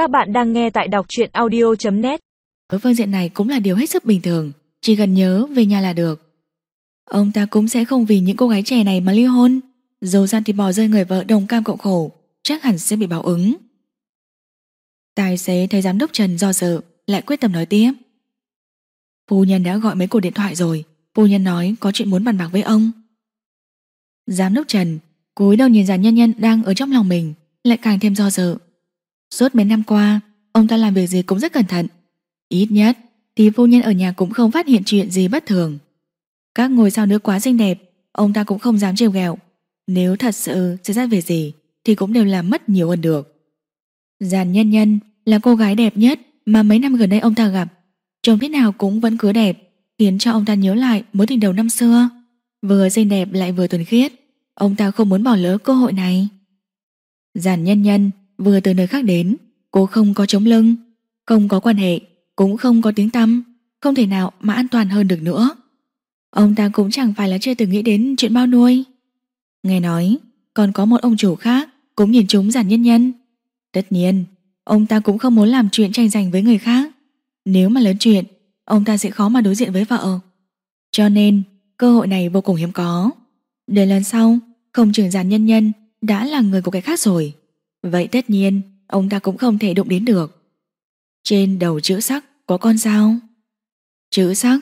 Các bạn đang nghe tại đọc truyện audio.net Ở phương diện này cũng là điều hết sức bình thường, Chỉ cần nhớ về nhà là được. Ông ta cũng sẽ không vì những cô gái trẻ này mà ly hôn. Dù gian thì bỏ rơi người vợ đồng cam cộng khổ, Chắc hẳn sẽ bị báo ứng. Tài xế thấy giám đốc Trần do dự Lại quyết tâm nói tiếp. Phu nhân đã gọi mấy cuộc điện thoại rồi, Phu nhân nói có chuyện muốn bàn bạc với ông. Giám đốc Trần cúi đầu nhìn giàn nhân nhân đang ở trong lòng mình, Lại càng thêm do dự Suốt mấy năm qua, Ông ta làm việc gì cũng rất cẩn thận. Ít nhất, thì phu nhân ở nhà cũng không phát hiện chuyện gì bất thường. Các ngôi sao nữ quá xinh đẹp, Ông ta cũng không dám trêu ghẹo. Nếu thật sự xảy ra việc gì, Thì cũng đều làm mất nhiều hơn được. Giàn nhân nhân là cô gái đẹp nhất Mà mấy năm gần đây ông ta gặp. Trông thế nào cũng vẫn cứ đẹp, Khiến cho ông ta nhớ lại mối tình đầu năm xưa. Vừa xinh đẹp lại vừa thuần khiết, Ông ta không muốn bỏ lỡ cơ hội này. Giàn nhân nhân vừa từ nơi khác đến. Cô không có chống lưng, Không có quan hệ, Cũng không có tiếng tăm, Không thể nào mà an toàn hơn được nữa. Ông ta cũng chẳng phải là chưa từng nghĩ đến chuyện bao nuôi. Nghe nói, Còn có một ông chủ khác Cũng nhìn chúng giản nhân nhân. Tất nhiên, Ông ta cũng không muốn làm chuyện tranh giành với người khác. Nếu mà lớn chuyện, Ông ta sẽ khó mà đối diện với vợ. Cho nên, cơ hội này vô cùng hiếm có. Để lần sau, Không trưởng giản nhân nhân Đã là người của cái khác rồi. Vậy tất nhiên, Ông ta cũng không thể đụng đến được. Trên đầu chữ sắc có con sao? Chữ sắc?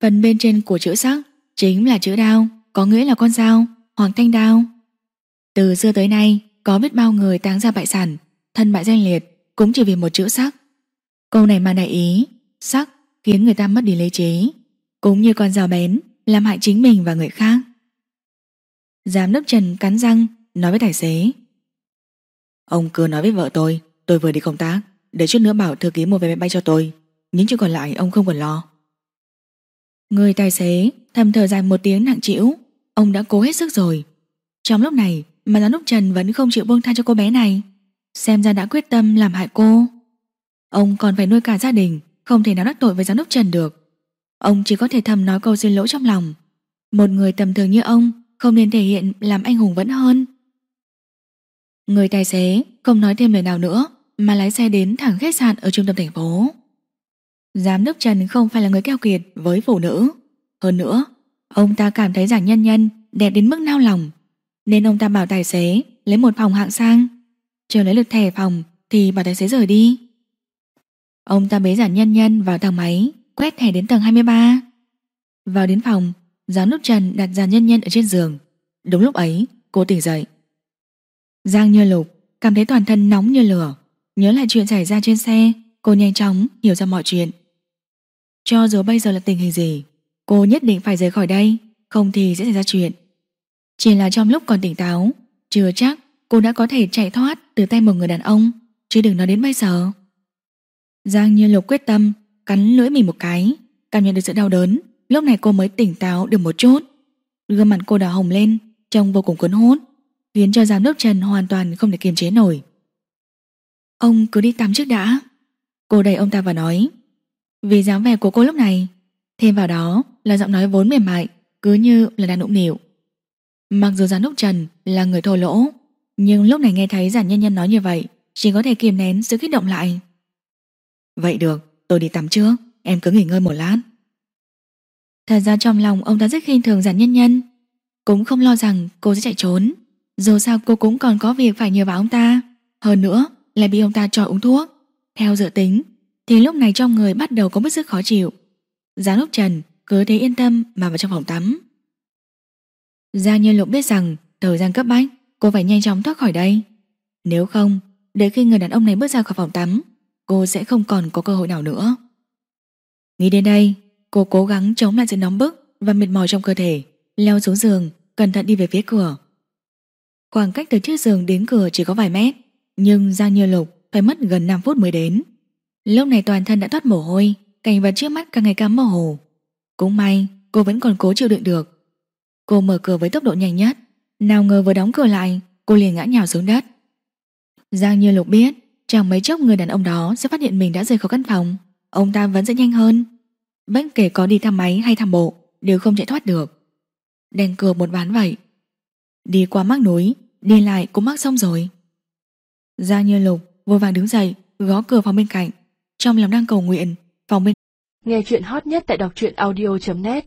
Phần bên trên của chữ sắc Chính là chữ đao, Có nghĩa là con dao Hoàng thanh đao. Từ xưa tới nay, Có biết bao người táng ra bại sản, Thân bại danh liệt, Cũng chỉ vì một chữ sắc. Câu này mà đại ý, Sắc khiến người ta mất đi lý trí, Cũng như con dao bén Làm hại chính mình và người khác. Giám đốc Trần cắn răng Nói với tài xế Ông cứ nói với vợ tôi Tôi vừa đi công tác, Để chút nữa bảo thư ký mua vé máy bay cho tôi. Những chuyện còn lại ông không cần lo. Người tài xế thầm thở dài một tiếng nặng chịu Ông đã cố hết sức rồi. Trong lúc này mà giám đốc Trần vẫn không chịu buông tha cho cô bé này. Xem ra đã quyết tâm làm hại cô. Ông còn phải nuôi cả gia đình, Không thể nào đắc tội với giám đốc Trần được. Ông chỉ có thể thầm nói câu xin lỗi trong lòng. Một người tầm thường như ông Không nên thể hiện làm anh hùng vẫn hơn. Người tài xế không nói thêm lời nào nữa, Mà lái xe đến thẳng khách sạn ở trung tâm thành phố. Giám đốc Trần không phải là người keo kiệt với phụ nữ. Hơn nữa, Ông ta cảm thấy giảng nhân nhân đẹp đến mức nao lòng, Nên ông ta bảo tài xế lấy một phòng hạng sang. Chờ lấy lượt thẻ phòng Thì bảo tài xế rời đi. Ông ta bế giản nhân nhân vào thang máy, Quét thẻ đến tầng 23 Vào đến phòng, Giám đốc Trần đặt giản nhân nhân ở trên giường. Đúng lúc ấy, cô tỉnh dậy. Giang như lục cảm thấy toàn thân nóng như lửa. Nhớ lại chuyện xảy ra trên xe, Cô nhanh chóng hiểu ra mọi chuyện. Cho dù bây giờ là tình hình gì, Cô nhất định phải rời khỏi đây, Không thì sẽ xảy ra chuyện. Chỉ là trong lúc còn tỉnh táo, Chưa chắc cô đã có thể chạy thoát Từ tay một người đàn ông, Chứ đừng nói đến bây giờ. Giang như lục quyết tâm Cắn lưỡi mình một cái, Cảm nhận được sự đau đớn, Lúc này cô mới tỉnh táo được một chút. Gương mặt cô đỏ hồng lên, Trông vô cùng cuốn hút khiến cho giám đốc Trần hoàn toàn không thể kiềm chế nổi. Ông cứ đi tắm trước đã. Cô đẩy ông ta vào nói. Vì dáng vẻ của cô lúc này, thêm vào đó là giọng nói vốn mềm mại, cứ như là đang nũng nịu. Mặc dù giám đốc Trần là người thô lỗ, nhưng lúc này nghe thấy giản nhân nhân nói như vậy, chỉ có thể kiềm nén sự kích động lại. Vậy được, tôi đi tắm trước, em cứ nghỉ ngơi một lát. Thật ra trong lòng ông ta rất khinh thường giản nhân nhân, cũng không lo rằng cô sẽ chạy trốn. Dù sao cô cũng còn có việc phải nhờ vào ông ta. Hơn nữa, lại bị ông ta cho uống thuốc. Theo dự tính, Thì lúc này trong người bắt đầu có bức sức khó chịu. Giám lúc Trần, cứ thế yên tâm Mà vào trong phòng tắm. Giang Nhân Lục biết rằng Thời gian cấp bách, cô phải nhanh chóng thoát khỏi đây. Nếu không Để khi người đàn ông này bước ra khỏi phòng tắm, Cô sẽ không còn có cơ hội nào nữa. Nghĩ đến đây, Cô cố gắng chống lại sự nóng bức Và mệt mỏi trong cơ thể, Leo xuống giường, Cẩn thận đi về phía cửa. Khoảng cách từ chiếc giường đến cửa chỉ có vài mét, Nhưng Giang Như Lục phải mất gần 5 phút mới đến. Lúc này toàn thân đã thoát mồ hôi Cảnh vật trước mắt càng ngày càng mơ hồ. Cũng may, cô vẫn còn cố chịu đựng được. Cô mở cửa với tốc độ nhanh nhất, Nào ngờ vừa đóng cửa lại, Cô liền ngã nhào xuống đất. Giang Như Lục biết Chẳng mấy chốc người đàn ông đó sẽ phát hiện mình đã rời khỏi căn phòng, Ông ta vẫn sẽ nhanh hơn. Bất kể có đi thang máy hay thang bộ, Đều không chạy thoát được. Đèn cửa một ván vậy. Đi qua mắc núi Đi lại cũng mắc xong rồi Gia như lục vội vàng đứng dậy gõ cửa phòng bên cạnh. Trong lòng đang cầu nguyện, phòng bên Nghe chuyện hot nhất tại đọc truyện audio.net